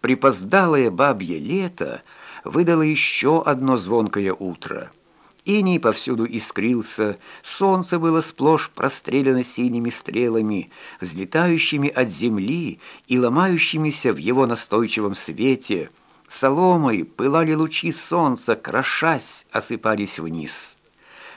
Припоздалое бабье лето выдало еще одно звонкое утро. Иней повсюду искрился, солнце было сплошь прострелено синими стрелами, взлетающими от земли и ломающимися в его настойчивом свете. Соломой пылали лучи солнца, крошась, осыпались вниз.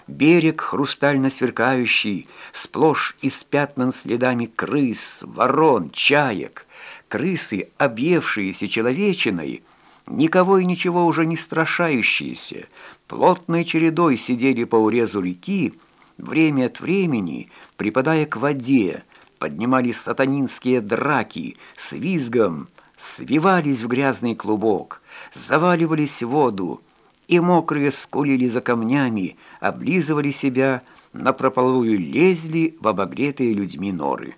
Берег хрустально сверкающий, сплошь испятнан следами крыс, ворон, чаек. Крысы, объевшиеся человечиной, никого и ничего уже не страшающиеся, плотной чередой сидели по урезу реки, время от времени, припадая к воде, поднимались сатанинские драки с визгом, свивались в грязный клубок, заваливались в воду, и мокрые скулили за камнями, облизывали себя, напропалую лезли в обогретые людьми норы.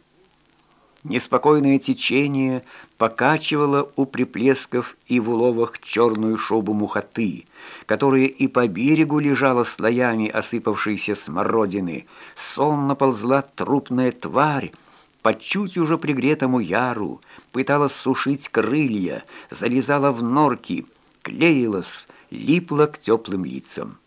Неспокойное течение покачивало у приплесков и в уловах черную шубу мухоты, которая и по берегу лежала слоями осыпавшейся смородины. Сонно ползла трупная тварь, по чуть уже пригретому яру, пыталась сушить крылья, залезала в норки, клеилась, липла к теплым лицам.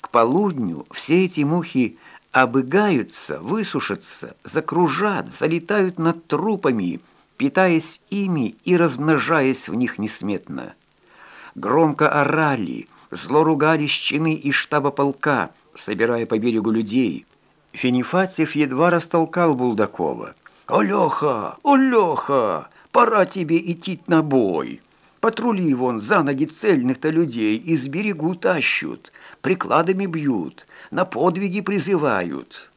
К полудню все эти мухи обыгаются, высушатся, закружат, залетают над трупами, питаясь ими и размножаясь в них несметно. Громко орали, зло ругались чины из штаба полка, собирая по берегу людей. Финифатьев едва растолкал Булдакова. «О, Леха! О, Леха! Пора тебе идти на бой!» Патрули вон за ноги цельных-то людей из берегу тащут, прикладами бьют, на подвиги призывают.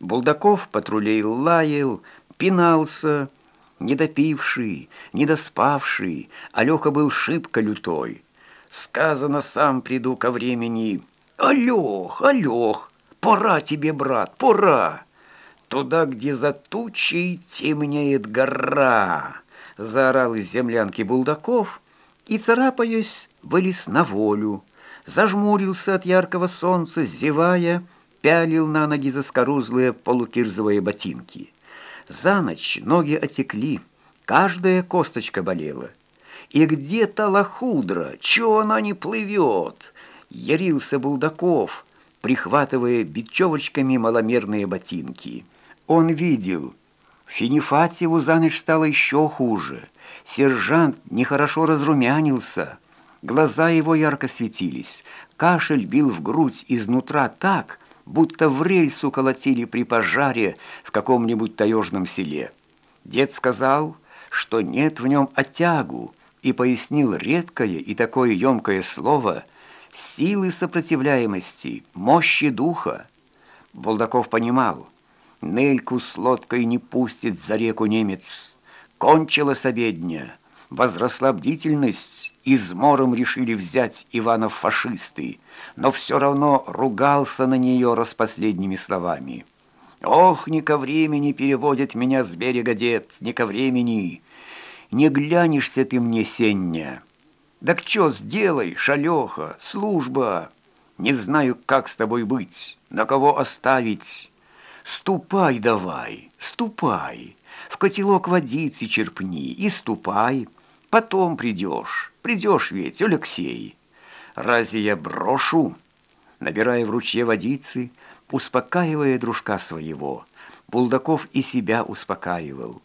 Булдаков патрулей лаял, пинался, недопивший, недоспавший, Алёха был шибко лютой. Сказано, сам приду ко времени. Алёх, Алёх, пора тебе, брат, пора. Туда, где за тучей темнеет гора заорал из землянки Булдаков и, царапаясь, вылез на волю, зажмурился от яркого солнца, зевая, пялил на ноги заскорузлые полукирзовые ботинки. За ночь ноги отекли, каждая косточка болела. И где-то лохудра, чё она не плывет? Ярился Булдаков, прихватывая бечевочками маломерные ботинки. Он видел — Финифатьеву за ночь стало еще хуже. Сержант нехорошо разрумянился. Глаза его ярко светились. Кашель бил в грудь изнутра так, будто в рельсу колотили при пожаре в каком-нибудь таежном селе. Дед сказал, что нет в нем отягу, и пояснил редкое и такое емкое слово «силы сопротивляемости, мощи духа». Булдаков понимал – Нельку с лодкой не пустит за реку немец. Кончилась обедня, возросла бдительность, измором решили взять Иванов фашисты, но все равно ругался на нее распоследними словами. «Ох, не ко времени переводит меня с берега дед, не ко времени! Не глянешься ты мне, Сення! Так что сделай, шалеха, служба! Не знаю, как с тобой быть, на кого оставить!» Ступай давай, ступай, в котелок водицы черпни и ступай. Потом придешь, придешь ведь, Алексей. Разве я брошу? Набирая в ручье водицы, успокаивая дружка своего, Булдаков и себя успокаивал.